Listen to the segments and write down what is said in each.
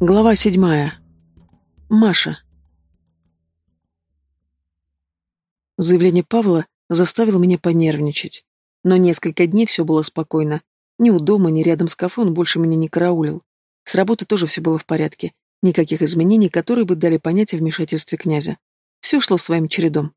Глава седьмая. Маша. Заявление Павла заставило меня понервничать. Но несколько дней все было спокойно. Ни у дома, ни рядом с кафе он больше меня не караулил. С работы тоже все было в порядке. Никаких изменений, которые бы дали понять о вмешательстве князя. Все шло своим чередом.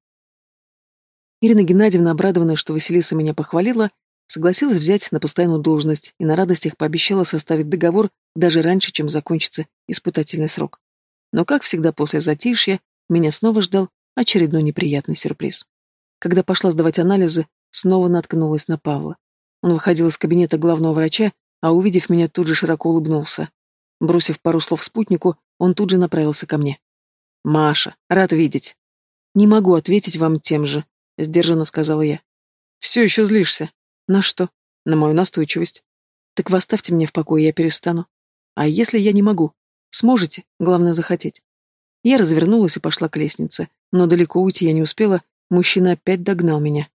Ирина Геннадьевна, обрадованная, что Василиса меня похвалила, согласилась взять на постоянную должность и на радостях пообещала составить договор даже раньше, чем закончится испытательный срок. Но, как всегда после затишья, меня снова ждал очередной неприятный сюрприз. Когда пошла сдавать анализы, снова наткнулась на Павла. Он выходил из кабинета главного врача, а, увидев меня, тут же широко улыбнулся. Бросив пару слов спутнику, он тут же направился ко мне. «Маша, рад видеть». «Не могу ответить вам тем же», — сдержанно сказала я. «Все еще злишься?» На что? На мою настойчивость. Так вы оставьте меня в покое, я перестану. А если я не могу? Сможете, главное захотеть. Я развернулась и пошла к лестнице, но далеко уйти я не успела, мужчина опять догнал меня.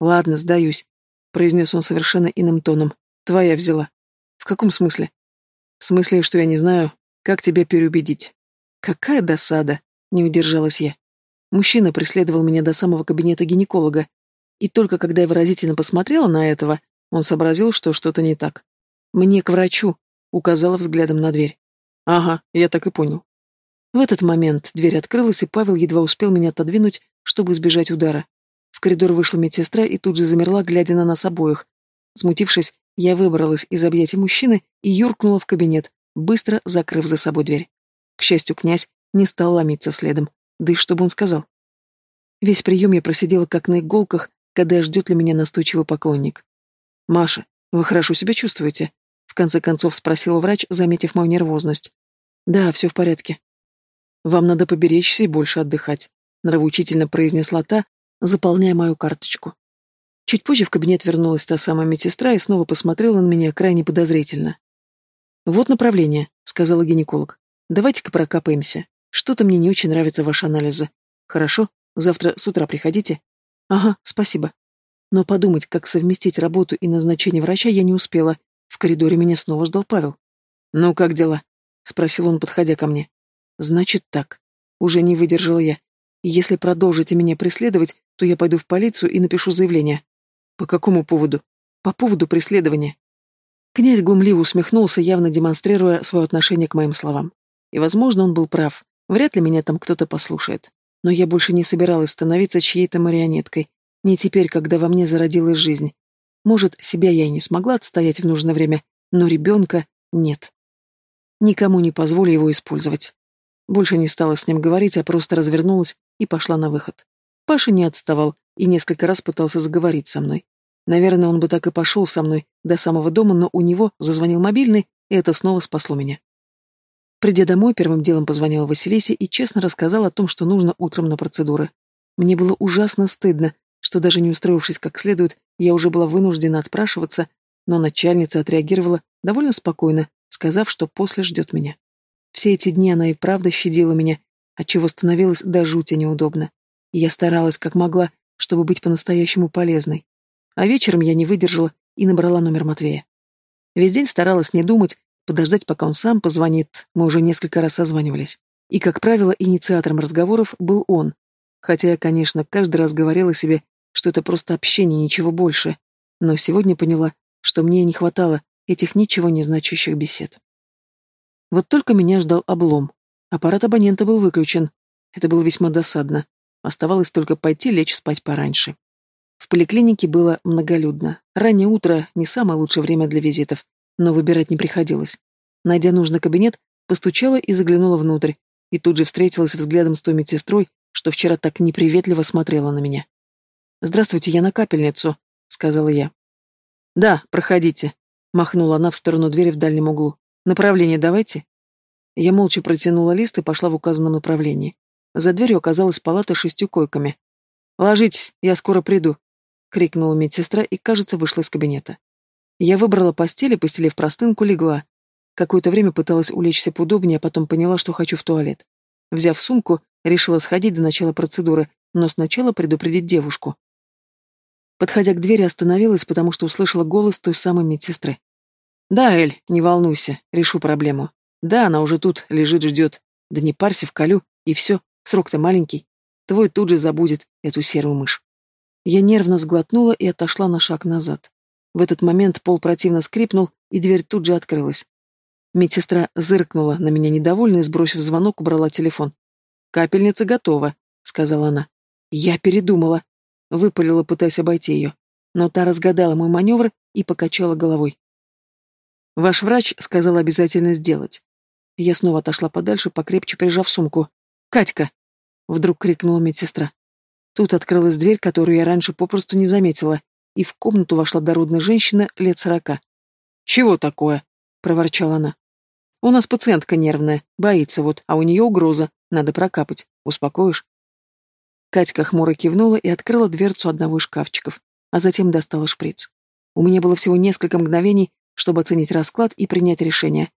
Ладно, сдаюсь, произнес он совершенно иным тоном. Твоя взяла. В каком смысле? В смысле, что я не знаю, как тебя переубедить. Какая досада, не удержалась я. Мужчина преследовал меня до самого кабинета гинеколога, и только когда я выразительно посмотрела на этого, он сообразил, что что-то не так. «Мне к врачу», — указала взглядом на дверь. «Ага, я так и понял». В этот момент дверь открылась, и Павел едва успел меня отодвинуть, чтобы избежать удара. В коридор вышла медсестра и тут же замерла, глядя на нас обоих. Смутившись, я выбралась из объятий мужчины и юркнула в кабинет, быстро закрыв за собой дверь. К счастью, князь не стал ломиться следом. Да и что бы он сказал? Весь прием я просидела как на иголках, когда ждет ли меня настойчивый поклонник. «Маша, вы хорошо себя чувствуете?» В конце концов спросил врач, заметив мою нервозность. «Да, все в порядке». «Вам надо поберечься и больше отдыхать», нравоучительно произнесла та, заполняя мою карточку. Чуть позже в кабинет вернулась та самая медсестра и снова посмотрела на меня крайне подозрительно. «Вот направление», — сказала гинеколог. «Давайте-ка прокапаемся. Что-то мне не очень нравятся ваши анализы. Хорошо? Завтра с утра приходите?» Ага, спасибо. Но подумать, как совместить работу и назначение врача, я не успела. В коридоре меня снова ждал Павел. «Ну, как дела?» — спросил он, подходя ко мне. «Значит так. Уже не выдержала я. Если продолжите меня преследовать, то я пойду в полицию и напишу заявление». «По какому поводу?» «По поводу преследования». Князь глумливо усмехнулся, явно демонстрируя свое отношение к моим словам. И, возможно, он был прав. Вряд ли меня там кто-то послушает. Но я больше не собиралась становиться чьей-то марионеткой, не теперь, когда во мне зародилась жизнь. Может, себя я и не смогла отстоять в нужное время, но ребенка нет. Никому не позволю его использовать. Больше не стала с ним говорить, а просто развернулась и пошла на выход. Паша не отставал и несколько раз пытался заговорить со мной. Наверное, он бы так и пошел со мной до самого дома, но у него зазвонил мобильный, и это снова спасло меня. Придя домой, первым делом позвонила Василисе и честно рассказала о том, что нужно утром на процедуры. Мне было ужасно стыдно, что даже не устроившись как следует, я уже была вынуждена отпрашиваться, но начальница отреагировала довольно спокойно, сказав, что после ждет меня. Все эти дни она и правда щадила меня, отчего становилось до жути неудобно. И я старалась как могла, чтобы быть по-настоящему полезной. А вечером я не выдержала и набрала номер Матвея. Весь день старалась не думать, подождать, пока он сам позвонит, мы уже несколько раз созванивались. И, как правило, инициатором разговоров был он. Хотя я, конечно, каждый раз говорила себе, что это просто общение, ничего больше. Но сегодня поняла, что мне не хватало этих ничего не значащих бесед. Вот только меня ждал облом. Аппарат абонента был выключен. Это было весьма досадно. Оставалось только пойти лечь спать пораньше. В поликлинике было многолюдно. Раннее утро — не самое лучшее время для визитов, но выбирать не приходилось. Найдя нужный кабинет, постучала и заглянула внутрь, и тут же встретилась взглядом с той медсестрой, что вчера так неприветливо смотрела на меня. «Здравствуйте, я на капельницу», — сказала я. «Да, проходите», — махнула она в сторону двери в дальнем углу. «Направление давайте». Я молча протянула лист и пошла в указанном направлении. За дверью оказалась палата с шестью койками. «Ложитесь, я скоро приду», — крикнула медсестра и, кажется, вышла из кабинета. Я выбрала постель и, постелив простынку, легла. Какое-то время пыталась улечься поудобнее, а потом поняла, что хочу в туалет. Взяв сумку, решила сходить до начала процедуры, но сначала предупредить девушку. Подходя к двери, остановилась, потому что услышала голос той самой медсестры. «Да, Эль, не волнуйся, решу проблему. Да, она уже тут, лежит, ждет. Да не парься, вколю, и все, срок-то маленький. Твой тут же забудет эту серую мышь. Я нервно сглотнула и отошла на шаг назад. В этот момент пол противно скрипнул, и дверь тут же открылась. Медсестра зыркнула на меня недовольно и, сбросив звонок, убрала телефон. «Капельница готова», — сказала она. Я передумала. Выпалила, пытаясь обойти ее. Но та разгадала мой маневр и покачала головой. «Ваш врач сказал обязательно сделать». Я снова отошла подальше, покрепче прижав сумку. «Катька!» — вдруг крикнула медсестра. Тут открылась дверь, которую я раньше попросту не заметила, и в комнату вошла дородная женщина лет сорока. «Чего такое?» — проворчала она. «У нас пациентка нервная, боится вот, а у нее угроза, надо прокапать. Успокоишь?» Катька хмуро кивнула и открыла дверцу одного из шкафчиков, а затем достала шприц. У меня было всего несколько мгновений, чтобы оценить расклад и принять решение.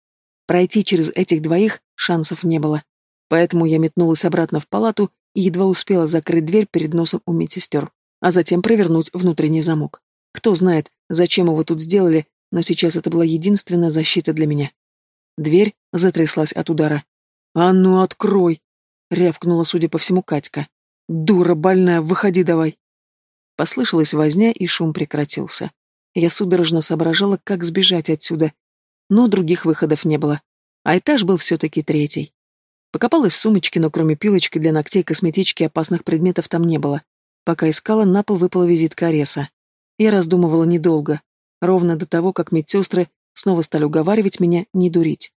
Пройти через этих двоих шансов не было. Поэтому я метнулась обратно в палату и едва успела закрыть дверь перед носом у медсестер, а затем провернуть внутренний замок. Кто знает, зачем его тут сделали, но сейчас это была единственная защита для меня. Дверь затряслась от удара. «А ну, открой!» — рявкнула, судя по всему, Катька. «Дура больная, выходи давай!» Послышалась возня, и шум прекратился. Я судорожно соображала, как сбежать отсюда, но других выходов не было. А этаж был все-таки третий. Покопалась в сумочке, но кроме пилочки для ногтей, косметички опасных предметов там не было. Пока искала, на пол выпала визитка Ареса. Я раздумывала недолго, ровно до того, как медсестры снова стали уговаривать меня не дурить.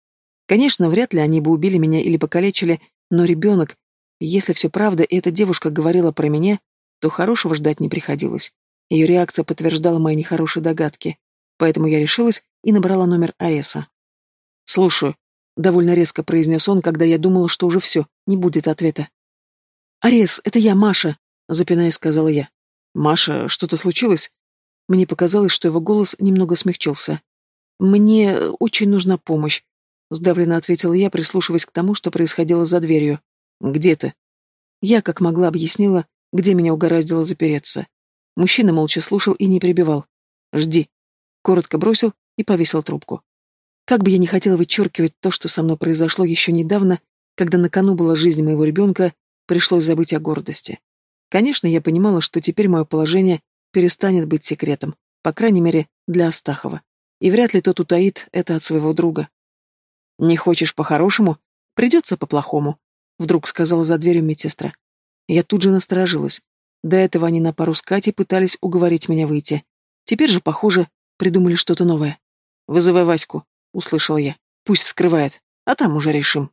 Конечно, вряд ли они бы убили меня или покалечили, но ребенок, если все правда, и эта девушка говорила про меня, то хорошего ждать не приходилось. Ее реакция подтверждала мои нехорошие догадки. Поэтому я решилась и набрала номер Ареса. «Слушаю», — довольно резко произнес он, когда я думала, что уже все, не будет ответа. «Арес, это я, Маша», — запинаясь, сказала я. «Маша, что-то случилось?» Мне показалось, что его голос немного смягчился. «Мне очень нужна помощь», — сдавленно ответила я, прислушиваясь к тому, что происходило за дверью. «Где ты?» Я, как могла, объяснила, где меня угораздило запереться. Мужчина молча слушал и не прибивал. «Жди», — коротко бросил и повесил трубку. Как бы я ни хотела вычеркивать то, что со мной произошло еще недавно, когда на кону была жизнь моего ребенка, пришлось забыть о гордости. Конечно, я понимала, что теперь мое положение перестанет быть секретом, по крайней мере, для Астахова. И вряд ли тот утаит это от своего друга. «Не хочешь по-хорошему? Придется по-плохому», вдруг сказала за дверью медсестра. Я тут же насторожилась. До этого они на пару с Катей пытались уговорить меня выйти. Теперь же, похоже, придумали что-то новое. «Вызывай Ваську», — услышала я. «Пусть вскрывает, а там уже решим».